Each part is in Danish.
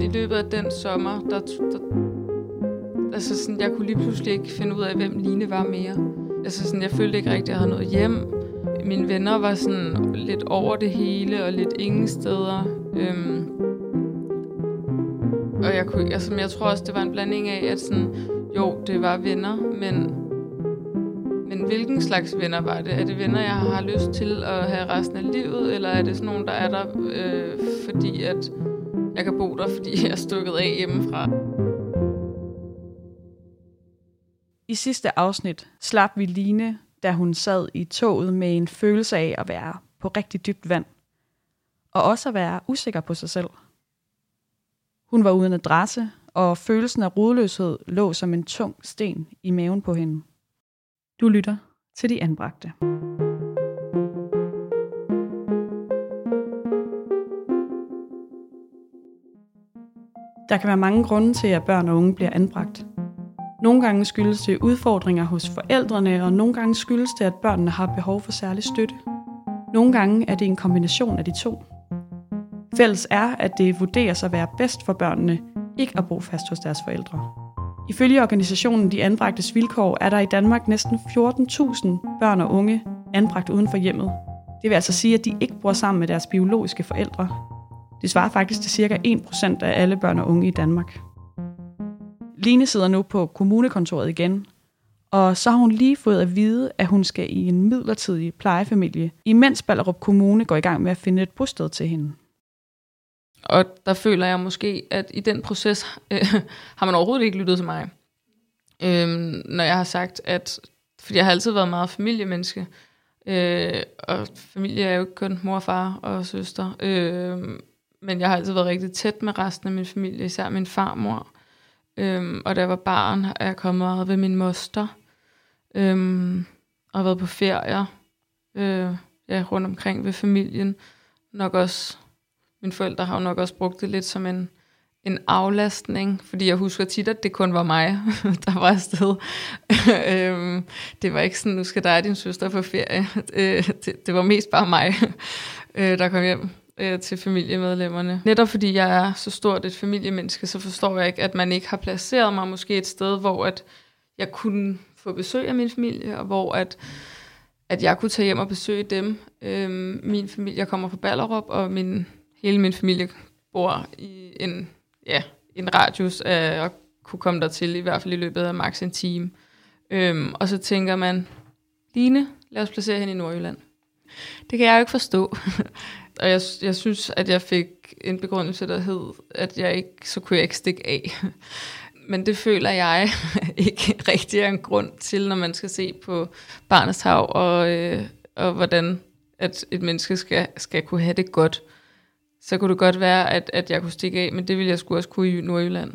I løbet af den sommer, der, der altså sådan, jeg kunne lige pludselig ikke finde ud af, hvem Line var mere. Altså sådan, jeg følte ikke rigtigt, at jeg havde noget hjem. Mine venner var sådan lidt over det hele og lidt ingen steder. Øhm, og jeg, kunne, altså, jeg tror også, det var en blanding af, at sådan, jo, det var venner, men, men hvilken slags venner var det? Er det venner, jeg har lyst til at have resten af livet, eller er det sådan nogle, der er der, øh, fordi at jeg kan bo der, fordi jeg er stukket af hjemmefra? I sidste afsnit slap vi Line, da hun sad i toget med en følelse af at være på rigtig dybt vand. Og også at være usikker på sig selv. Hun var uden adresse, og følelsen af rodløshed lå som en tung sten i maven på hende. Du lytter til de anbragte. Der kan være mange grunde til, at børn og unge bliver anbragt. Nogle gange skyldes det udfordringer hos forældrene, og nogle gange skyldes det, at børnene har behov for særlig støtte. Nogle gange er det en kombination af de to. Fælles er, at det vurderes at være bedst for børnene ikke at bo fast hos deres forældre. Ifølge organisationen De Anbragtes Vilkår er der i Danmark næsten 14.000 børn og unge anbragt uden for hjemmet. Det vil altså sige, at de ikke bor sammen med deres biologiske forældre. Det svarer faktisk til cirka 1% af alle børn og unge i Danmark. Line sidder nu på kommunekontoret igen, og så har hun lige fået at vide, at hun skal i en midlertidig plejefamilie, imens Ballerup Kommune går i gang med at finde et bosted til hende. Og der føler jeg måske, at i den proces øh, har man overhovedet ikke lyttet til mig. Øh, når jeg har sagt, at... Fordi jeg har altid været meget familiemenneske. Øh, og familie er jo ikke kun mor, far og søster. Øh, men jeg har altid været rigtig tæt med resten af min familie, især min farmor. Øhm, og da jeg var barn, er jeg kommet meget ved min moster. Øhm, og har været på ferier øh, ja, rundt omkring ved familien. Nok også, mine forældre har jo nok også brugt det lidt som en, en aflastning, fordi jeg husker tit, at det kun var mig, der var afsted. øhm, det var ikke sådan, nu skal dig og din søster på ferie. Øh, det, det var mest bare mig, øh, der kom hjem øh, til familiemedlemmerne. Netop fordi jeg er så stort et familiemenneske, så forstår jeg ikke, at man ikke har placeret mig måske et sted, hvor at jeg kunne få besøg af min familie, og hvor at, at jeg kunne tage hjem og besøge dem. Øh, min familie, jeg kommer fra Ballerup, og min, hele min familie bor i en, ja, en radius af at kunne komme dertil, i hvert fald i løbet af maks en time. Øhm, og så tænker man, Line, lad os placere hende i Nordjylland. Det kan jeg jo ikke forstå. Og jeg, jeg synes, at jeg fik en begrundelse, der hed, at jeg ikke, så kunne jeg ikke stikke af. Men det føler jeg ikke rigtig er en grund til, når man skal se på barnets hav, og, øh, og hvordan at et menneske skal, skal kunne have det godt. Så kunne det godt være, at, at jeg kunne stikke af, men det ville jeg skulle også kunne i Nordjylland.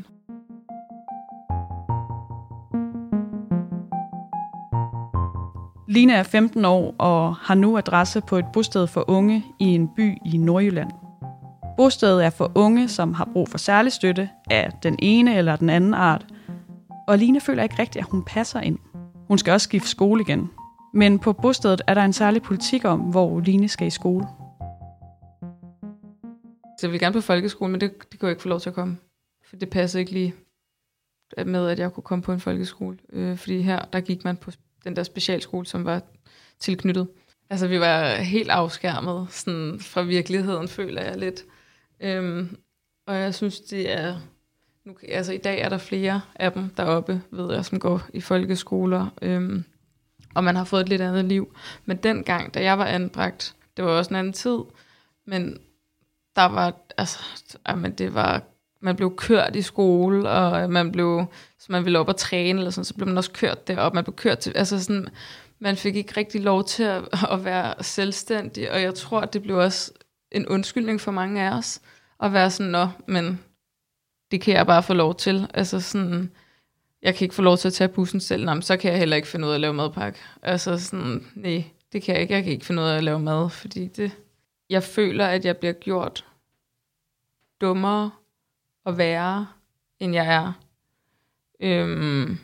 Line er 15 år og har nu adresse på et bosted for unge i en by i Nordjylland. Bostedet er for unge, som har brug for særlig støtte af den ene eller den anden art. Og Line føler ikke rigtigt, at hun passer ind. Hun skal også skifte skole igen. Men på bostedet er der en særlig politik om, hvor Line skal i skole. Så jeg vil gerne på folkeskole, men det, det kunne jeg ikke få lov til at komme. For det passer ikke lige med, at jeg kunne komme på en folkeskole. Øh, fordi her, der gik man på den der specialskole, som var tilknyttet. Altså, vi var helt afskærmet sådan, fra virkeligheden, føler jeg lidt. Øhm, og jeg synes, det er... Nu, altså, i dag er der flere af dem deroppe, ved jeg, som går i folkeskoler. Øhm, og man har fået et lidt andet liv. Men dengang, da jeg var anbragt, det var også en anden tid, men der var, altså, jamen, det var man blev kørt i skole, og man blev, så man ville op og træne, eller sådan, så blev man også kørt derop. Man blev kørt til, altså sådan, man fik ikke rigtig lov til at, at være selvstændig, og jeg tror, det blev også en undskyldning for mange af os, at være sådan, nå, men det kan jeg bare få lov til. Altså sådan, jeg kan ikke få lov til at tage bussen selv, Nå, så kan jeg heller ikke finde ud af at lave madpakke. Altså sådan, nej, det kan jeg ikke. Jeg kan ikke finde ud af at lave mad, fordi det, jeg føler, at jeg bliver gjort dummere at være, end jeg er. Øhm,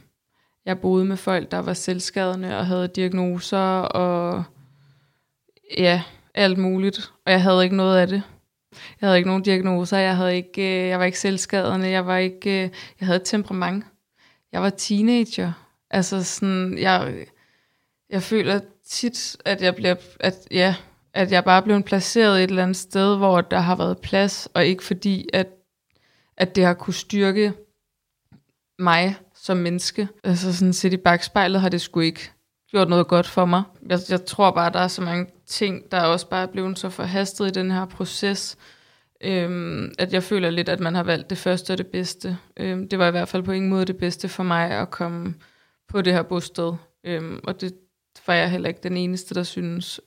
jeg boede med folk, der var selvskadende og havde diagnoser og ja, alt muligt. Og jeg havde ikke noget af det. Jeg havde ikke nogen diagnoser, jeg, havde ikke, øh, jeg var ikke selvskadende, jeg, var ikke, øh, jeg havde et temperament. Jeg var teenager. Altså sådan, jeg, jeg føler tit, at jeg bliver, at, ja, at jeg bare blev placeret et eller andet sted, hvor der har været plads, og ikke fordi, at, at det har kunne styrke mig som menneske. Altså sådan set i bagspejlet har det sgu ikke gjort noget godt for mig. Jeg, jeg tror bare, der er så mange ting, der er også bare blevet så forhastet i den her proces, øhm, at jeg føler lidt, at man har valgt det første og det bedste. Øhm, det var i hvert fald på ingen måde det bedste for mig at komme på det her bosted. Øhm, og det var jeg heller ikke den eneste, der synes.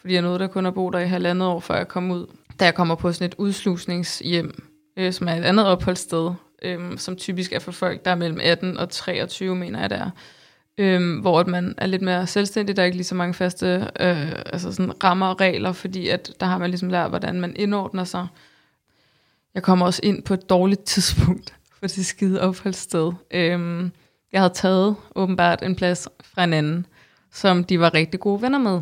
Fordi jeg nåede der kun at bo der i halvandet år, før jeg kom ud. Da jeg kommer på sådan et udslusningshjem, øh, som er et andet opholdssted, øh, som typisk er for folk, der er mellem 18 og 23, mener jeg der er. Øh, hvor man er lidt mere selvstændig, der er ikke lige så mange faste øh, altså sådan rammer og regler, fordi at der har man ligesom lært, hvordan man indordner sig. Jeg kommer også ind på et dårligt tidspunkt for det skide opholdssted. Øh, jeg havde taget åbenbart en plads fra en anden, som de var rigtig gode venner med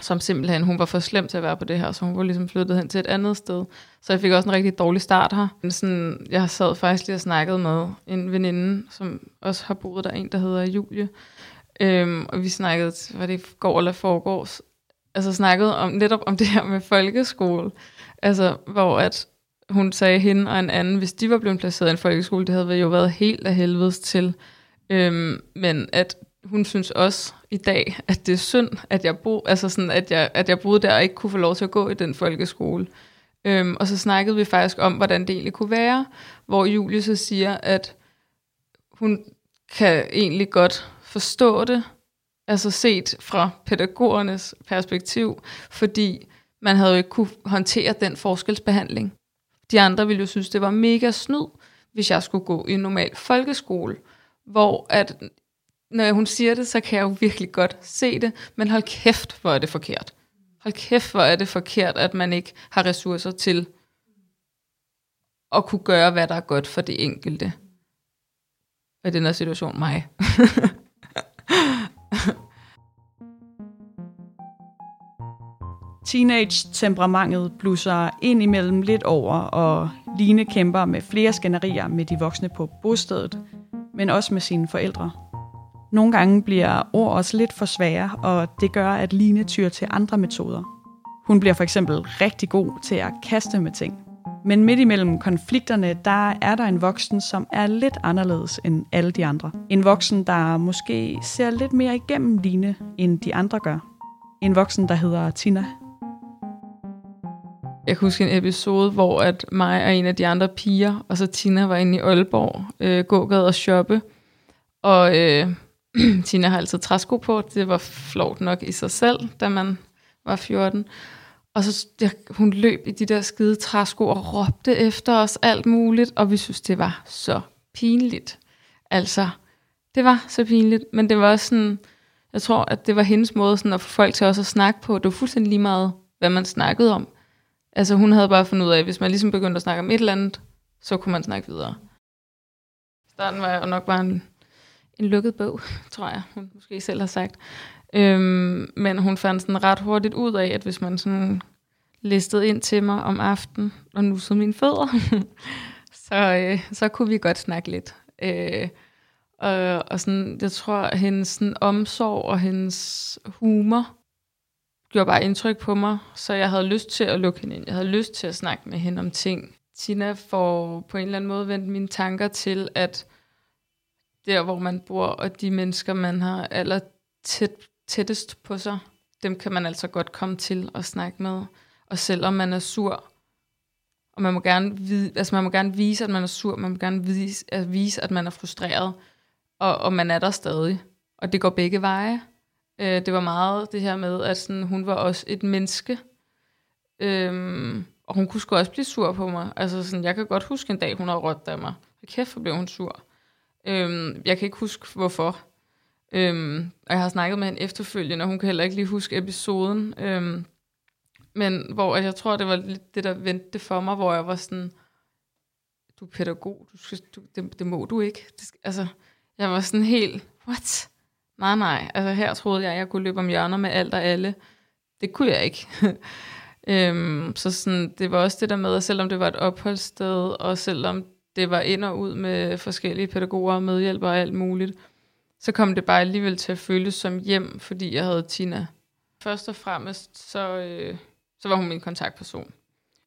som simpelthen, hun var for slem til at være på det her, så hun var ligesom flyttet hen til et andet sted. Så jeg fik også en rigtig dårlig start her. Men sådan, jeg sad faktisk lige og snakkede med en veninde, som også har boet der, en der hedder Julie. Øhm, og vi snakkede, hvad det går eller foregårs, altså snakkede om, netop om det her med folkeskole. Altså, hvor at hun sagde hende og en anden, hvis de var blevet placeret i en folkeskole, det havde jo været helt af helvedes til. Øhm, men at hun synes også i dag, at det er synd, at jeg, bo, altså sådan, at jeg, at jeg boede der og ikke kunne få lov til at gå i den folkeskole. Øhm, og så snakkede vi faktisk om, hvordan det egentlig kunne være, hvor Julie så siger, at hun kan egentlig godt forstå det, altså set fra pædagogernes perspektiv, fordi man havde jo ikke kunne håndtere den forskelsbehandling. De andre ville jo synes, det var mega snyd, hvis jeg skulle gå i en normal folkeskole, hvor at når hun siger det, så kan jeg jo virkelig godt se det, men hold kæft, hvor er det forkert. Hold kæft, hvor er det forkert, at man ikke har ressourcer til at kunne gøre, hvad der er godt for det enkelte. Og i den her situation mig. Teenage-temperamentet blusser ind imellem lidt over, og Line kæmper med flere skænderier med de voksne på bostedet, men også med sine forældre. Nogle gange bliver ord også lidt for svære, og det gør, at Line tyr til andre metoder. Hun bliver for eksempel rigtig god til at kaste med ting. Men midt imellem konflikterne, der er der en voksen, som er lidt anderledes end alle de andre. En voksen, der måske ser lidt mere igennem Line, end de andre gør. En voksen, der hedder Tina. Jeg kan huske en episode, hvor at mig og en af de andre piger, og så Tina var inde i Aalborg, øh, gågade og shoppe. Og øh, Tina har altid træsko på. Det var flot nok i sig selv, da man var 14. Og så der, hun løb i de der skide træsko og råbte efter os alt muligt, og vi synes, det var så pinligt. Altså, det var så pinligt, men det var også sådan, jeg tror, at det var hendes måde sådan at få folk til også at snakke på. Det var fuldstændig lige meget, hvad man snakkede om. Altså hun havde bare fundet ud af, at hvis man ligesom begyndte at snakke om et eller andet, så kunne man snakke videre. Starten var jeg nok bare en en lukket bog, tror jeg, hun måske selv har sagt. Øhm, men hun fandt sådan ret hurtigt ud af, at hvis man sådan listede ind til mig om aftenen, og nu så mine fødder, så, øh, så kunne vi godt snakke lidt. Øh, og, og sådan, jeg tror, at hendes sådan, omsorg og hendes humor gjorde bare indtryk på mig, så jeg havde lyst til at lukke hende ind. Jeg havde lyst til at snakke med hende om ting. Tina får på en eller anden måde vendt mine tanker til, at der, hvor man bor, og de mennesker, man har aller tæt, tættest på sig, dem kan man altså godt komme til at snakke med. Og selvom man er sur, og man må gerne, vide, altså man må gerne vise, at man er sur, man må gerne vise, at, vise, at man er frustreret, og, og man er der stadig. Og det går begge veje. Øh, det var meget det her med, at sådan, hun var også et menneske, øhm, og hun kunne sgu også blive sur på mig. Altså sådan, jeg kan godt huske en dag, hun har råbt af mig. Kæft, hvor blev hun sur. Øhm, jeg kan ikke huske, hvorfor. Øhm, og jeg har snakket med hende efterfølgende, og hun kan heller ikke lige huske episoden. Øhm, men hvor jeg tror, det var lidt det, der vendte for mig, hvor jeg var sådan, du er pædagog, du skal, du, det, det må du ikke. Det, altså, jeg var sådan helt, what? Nej, nej. Altså, her troede jeg, jeg kunne løbe om hjørner med alt og alle. Det kunne jeg ikke. Øhm, så sådan, det var også det der med, at selvom det var et opholdssted, og selvom det var ind og ud med forskellige pædagoger og medhjælpere og alt muligt, så kom det bare alligevel til at føles som hjem, fordi jeg havde Tina. Først og fremmest, så, øh, så var hun min kontaktperson.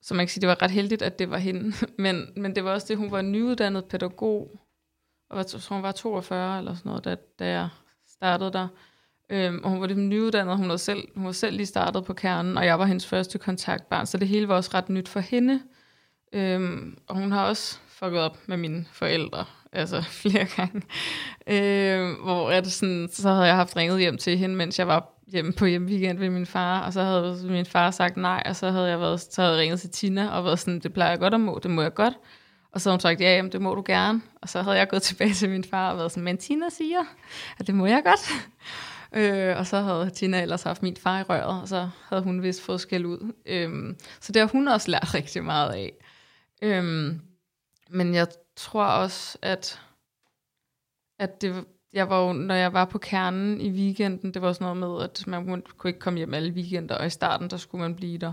Så man kan sige, det var ret heldigt, at det var hende. Men, men det var også det, hun var nyuddannet pædagog, og var, tror, hun var 42 eller sådan noget, da, da jeg startede der. Øhm, og hun var lidt nyuddannet, hun var, selv, hun var selv lige startet på kernen, og jeg var hendes første kontaktbarn, så det hele var også ret nyt for hende. Øhm, og hun har også fucket op med mine forældre, altså flere gange. Øh, hvor at sådan, så havde jeg haft ringet hjem til hende, mens jeg var hjemme på hjemmeweekend ved min far, og så havde min far sagt nej, og så havde jeg været, så havde jeg ringet til Tina, og været sådan, det plejer jeg godt at må, det må jeg godt. Og så havde hun sagt, ja, jamen, det må du gerne. Og så havde jeg gået tilbage til min far og været sådan, men Tina siger, at det må jeg godt. Øh, og så havde Tina ellers haft min far i røret, og så havde hun vist fået skæld ud. Øh, så det har hun også lært rigtig meget af. Øh, men jeg tror også, at, at det, jeg var jo, når jeg var på kernen i weekenden, det var sådan noget med, at man kunne ikke komme hjem alle weekender, og i starten, der skulle man blive der.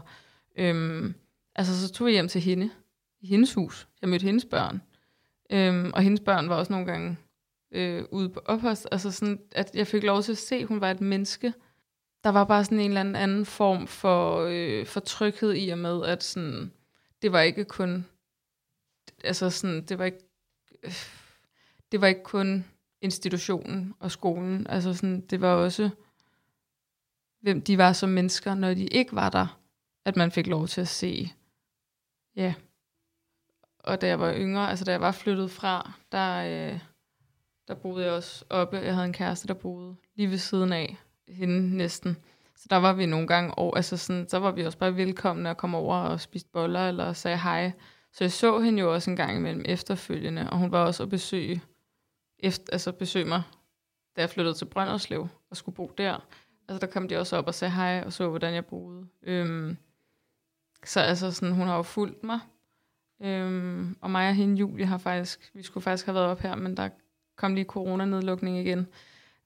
Øhm, altså, så tog jeg hjem til hende, i hendes hus. Jeg mødte hendes børn. Øhm, og hendes børn var også nogle gange øh, ude på opholds. Altså sådan, at jeg fik lov til at se, at hun var et menneske. Der var bare sådan en eller anden, anden form for, øh, for tryghed i og med, at sådan, det var ikke kun, altså sådan, det var ikke, øh, det var ikke kun institutionen og skolen. Altså sådan, det var også, hvem de var som mennesker, når de ikke var der, at man fik lov til at se. Ja. Og da jeg var yngre, altså da jeg var flyttet fra, der, øh, der boede jeg også oppe. Jeg havde en kæreste, der boede lige ved siden af hende næsten. Så der var vi nogle gange over, altså sådan, så var vi også bare velkomne at komme over og spise boller eller sagde hej. Så jeg så hende jo også en gang imellem efterfølgende, og hun var også at besøge, efter, altså besøge mig, da jeg flyttede til Brønderslev og skulle bo der. Altså der kom de også op og sagde hej og så, hvordan jeg boede. Øhm, så altså sådan, hun har jo fulgt mig. Øhm, og mig og hende, Julie, har faktisk, vi skulle faktisk have været op her, men der kom lige coronanedlukning igen.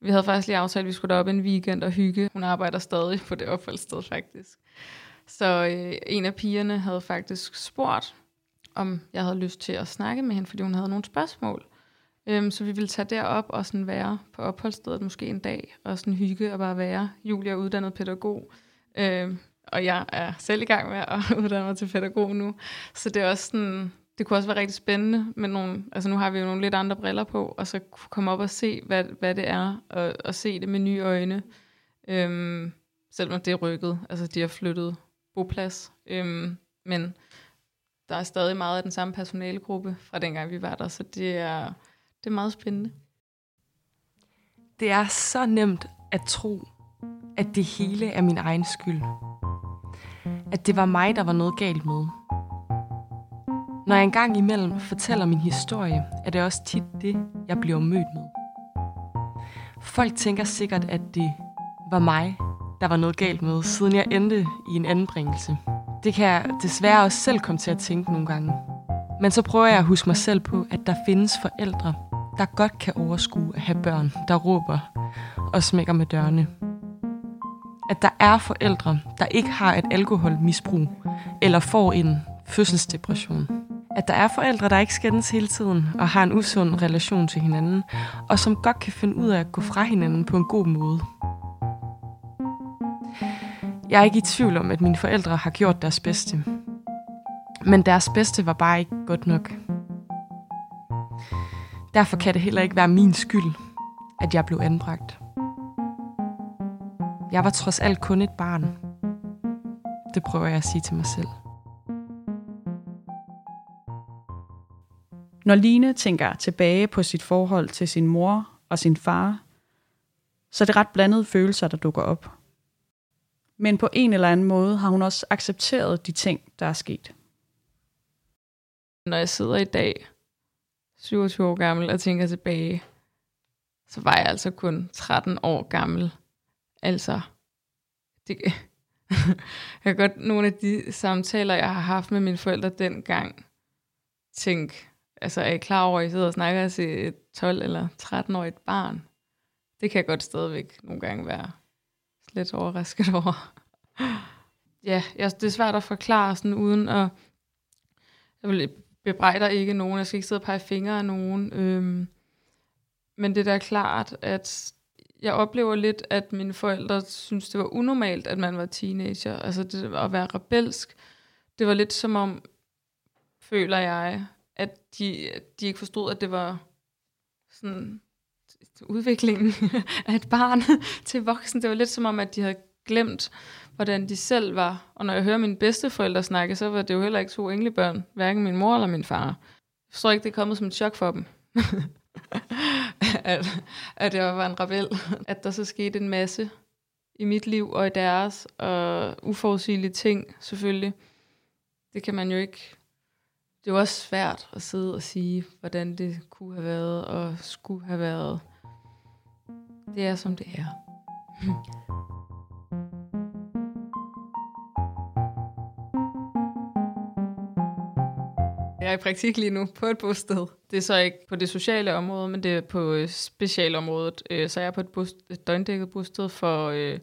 Vi havde faktisk lige aftalt, at vi skulle derop en weekend og hygge. Hun arbejder stadig på det opholdssted faktisk. Så øh, en af pigerne havde faktisk spurgt, om jeg havde lyst til at snakke med hende, fordi hun havde nogle spørgsmål. Øhm, så vi ville tage derop og sådan være på opholdsstedet måske en dag, og sådan hygge og bare være. Julia er uddannet pædagog, øhm, og jeg er selv i gang med at uddanne mig til pædagog nu. Så det er også sådan, det kunne også være rigtig spændende men nogle, altså nu har vi jo nogle lidt andre briller på, og så komme op og se, hvad, hvad det er, og, og se det med nye øjne. Øhm, selvom det er rykket, altså de har flyttet boplads. Øhm, men der er stadig meget af den samme personalegruppe fra dengang vi var der, så det er, det er meget spændende. Det er så nemt at tro, at det hele er min egen skyld. At det var mig, der var noget galt med. Når jeg engang imellem fortæller min historie, er det også tit det, jeg bliver mødt med. Folk tænker sikkert, at det var mig, der var noget galt med, siden jeg endte i en anbringelse. Det kan jeg desværre også selv komme til at tænke nogle gange. Men så prøver jeg at huske mig selv på, at der findes forældre, der godt kan overskue at have børn, der råber og smækker med dørene. At der er forældre, der ikke har et alkoholmisbrug eller får en fødselsdepression. At der er forældre, der ikke skændes hele tiden og har en usund relation til hinanden, og som godt kan finde ud af at gå fra hinanden på en god måde. Jeg er ikke i tvivl om, at mine forældre har gjort deres bedste. Men deres bedste var bare ikke godt nok. Derfor kan det heller ikke være min skyld, at jeg blev anbragt. Jeg var trods alt kun et barn. Det prøver jeg at sige til mig selv. Når Line tænker tilbage på sit forhold til sin mor og sin far, så er det ret blandede følelser, der dukker op. Men på en eller anden måde har hun også accepteret de ting, der er sket. Når jeg sidder i dag, 27 år gammel, og tænker tilbage, så var jeg altså kun 13 år gammel. Altså, det, jeg kan godt nogle af de samtaler, jeg har haft med mine forældre dengang, tænke, altså er I klar over, at I sidder og snakker til et 12 eller 13-årigt barn? Det kan jeg godt stadigvæk nogle gange være lidt overrasket over. ja, jeg, det er svært at forklare sådan uden at, jeg vil bebrejder ikke nogen, jeg skal ikke sidde og pege fingre af nogen, øhm, men det er da klart, at jeg oplever lidt, at mine forældre synes, det var unormalt, at man var teenager. Altså det at være rebelsk. Det var lidt som om, føler jeg, at de, de ikke forstod, at det var sådan udviklingen af et barn til voksen. Det var lidt som om, at de havde glemt, hvordan de selv var. Og når jeg hører mine bedsteforældre snakke, så var det jo heller ikke to englebørn, hverken min mor eller min far. Jeg forstår ikke, det er kommet som et chok for dem. at, at jeg var en rebel. At der så skete en masse i mit liv og i deres, og uforudsigelige ting selvfølgelig. Det kan man jo ikke... Det var også svært at sidde og sige, hvordan det kunne have været og skulle have været. Det er, som det er. Jeg er i praktik lige nu på et bosted. Det er så ikke på det sociale område, men det er på øh, specialområdet. Øh, så jeg er på et, bosted, et døgndækket bosted for, øh,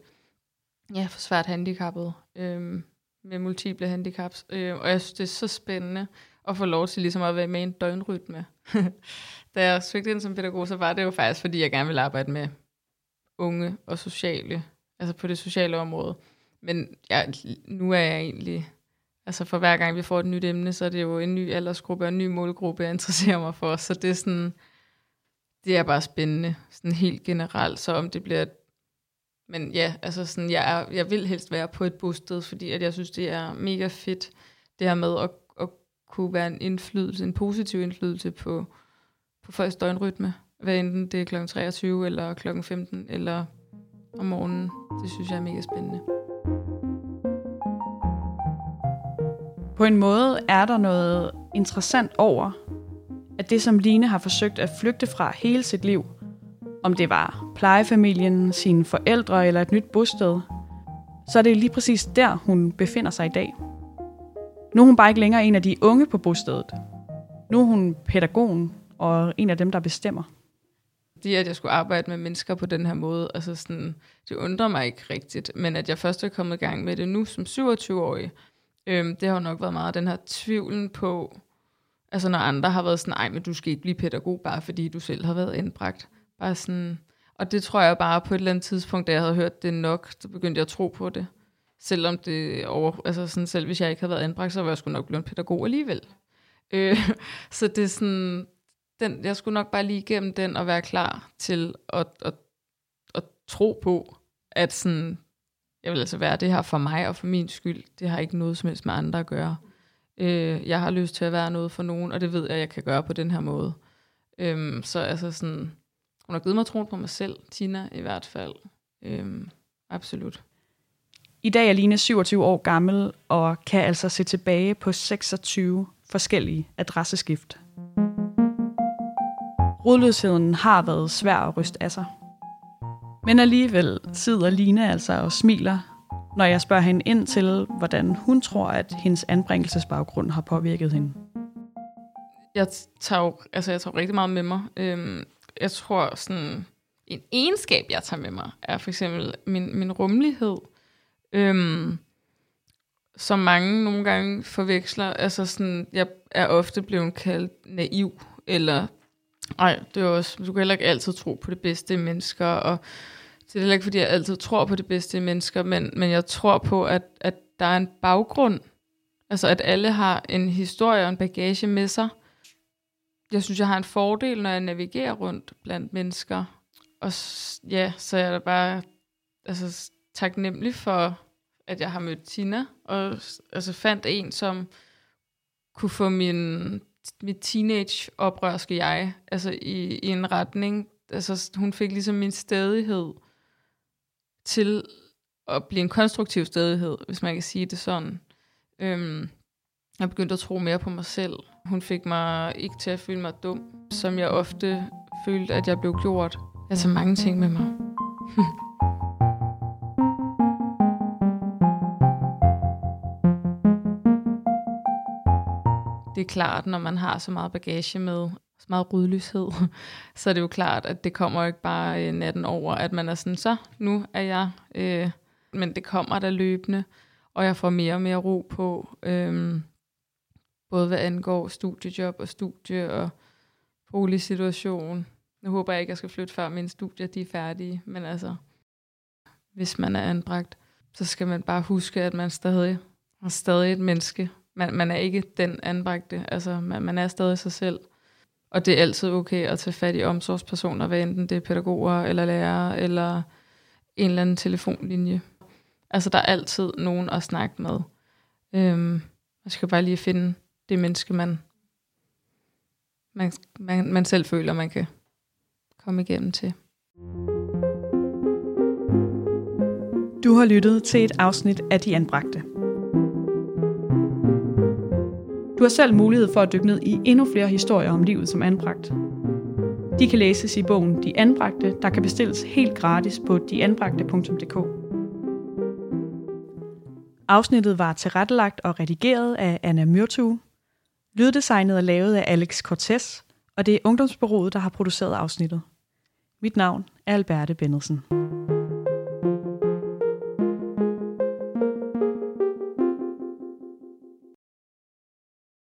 ja, for svært handicappede med multiple handicaps. Og jeg synes, det er så spændende at få lov til ligesom at være med i en døgnrytme. da jeg søgte ind som pædagog, så var det jo faktisk, fordi jeg gerne ville arbejde med unge og sociale, altså på det sociale område. Men jeg, nu er jeg egentlig altså for hver gang vi får et nyt emne, så er det jo en ny aldersgruppe og en ny målgruppe, jeg interesserer mig for. Så det er sådan, det er bare spændende, sådan helt generelt. Så om det bliver, men ja, altså sådan, jeg, er, jeg vil helst være på et bosted, fordi at jeg synes, det er mega fedt, det her med at kunne være en indflydelse, en positiv indflydelse på, på folks døgnrytme. Hvad enten det er kl. 23 eller kl. 15 eller om morgenen. Det synes jeg er mega spændende. På en måde er der noget interessant over, at det som Line har forsøgt at flygte fra hele sit liv, om det var plejefamilien, sine forældre eller et nyt bosted, så er det lige præcis der, hun befinder sig i dag. Nu er hun bare ikke længere en af de unge på bostedet. Nu er hun pædagogen og en af dem, der bestemmer. Det, at jeg skulle arbejde med mennesker på den her måde, altså sådan, det undrer mig ikke rigtigt, men at jeg først er kommet i gang med det nu som 27-årig, Øhm, det har jo nok været meget den her tvivlen på, altså når andre har været sådan, nej, men du skal ikke blive pædagog, bare fordi du selv har været indbragt. Bare sådan, og det tror jeg bare på et eller andet tidspunkt, da jeg havde hørt det nok, så begyndte jeg at tro på det. Selvom det over, altså sådan, selv hvis jeg ikke havde været anbragt, så var jeg sgu nok blevet en pædagog alligevel. Øh, så det er sådan, den, jeg skulle nok bare lige igennem den og være klar til at, at, at tro på, at sådan, jeg vil altså være det her for mig og for min skyld. Det har ikke noget som helst med andre at gøre. Øh, jeg har lyst til at være noget for nogen, og det ved jeg, jeg kan gøre på den her måde. Øh, så altså sådan, hun har givet mig troen på mig selv, Tina i hvert fald. Øh, absolut. I dag er Line 27 år gammel og kan altså se tilbage på 26 forskellige adresseskift. Rodløsheden har været svær at ryste af sig. Men alligevel sidder Line altså og smiler, når jeg spørger hende ind til, hvordan hun tror, at hendes anbringelsesbaggrund har påvirket hende. Jeg tager jo, altså jeg tager rigtig meget med mig. Øhm, jeg tror sådan, en egenskab, jeg tager med mig, er for eksempel min, min rummelighed. Øhm, som mange nogle gange forveksler. Altså sådan, jeg er ofte blevet kaldt naiv, eller nej, det er også, du kan heller ikke altid tro på det bedste i mennesker, og det er heller ikke, fordi jeg altid tror på det bedste i mennesker, men, men jeg tror på, at, at der er en baggrund. Altså, at alle har en historie og en bagage med sig. Jeg synes, jeg har en fordel, når jeg navigerer rundt blandt mennesker. Og ja, så er jeg bare altså, taknemmelig for, at jeg har mødt Tina, og altså, fandt en, som kunne få min, mit teenage-oprørske jeg altså, i, i en retning. Altså, hun fik ligesom min stedighed til at blive en konstruktiv stedighed, hvis man kan sige det sådan. Øhm, jeg begyndte at tro mere på mig selv. Hun fik mig ikke til at føle mig dum, som jeg ofte følte, at jeg blev gjort. Altså mange ting med mig. det er klart, når man har så meget bagage med, så meget rydlyshed, så er det jo klart, at det kommer ikke bare øh, natten over, at man er sådan, så nu er jeg, øh, men det kommer der løbende. og jeg får mere og mere ro på, øh, både hvad angår studiejob og studie og boligsituation. Nu håber jeg ikke, at jeg skal flytte før mine studier de er færdige, men altså, hvis man er anbragt, så skal man bare huske, at man stadig er stadig et menneske. Man, man er ikke den anbragte, altså man, man er stadig sig selv. Og det er altid okay at tage fat i omsorgspersoner, hvad enten det er pædagoger eller lærere eller en eller anden telefonlinje. Altså der er altid nogen at snakke med. Øhm, man skal bare lige finde det menneske, man, man, man, man selv føler, man kan komme igennem til. Du har lyttet til et afsnit af De Anbragte. Du har selv mulighed for at dykke ned i endnu flere historier om livet som anbragt. De kan læses i bogen De Anbragte, der kan bestilles helt gratis på deanbragte.dk. Afsnittet var tilrettelagt og redigeret af Anna Myrtu. Lyddesignet er lavet af Alex Cortez, og det er Ungdomsbyrået, der har produceret afsnittet. Mit navn er Alberte Bennelsen.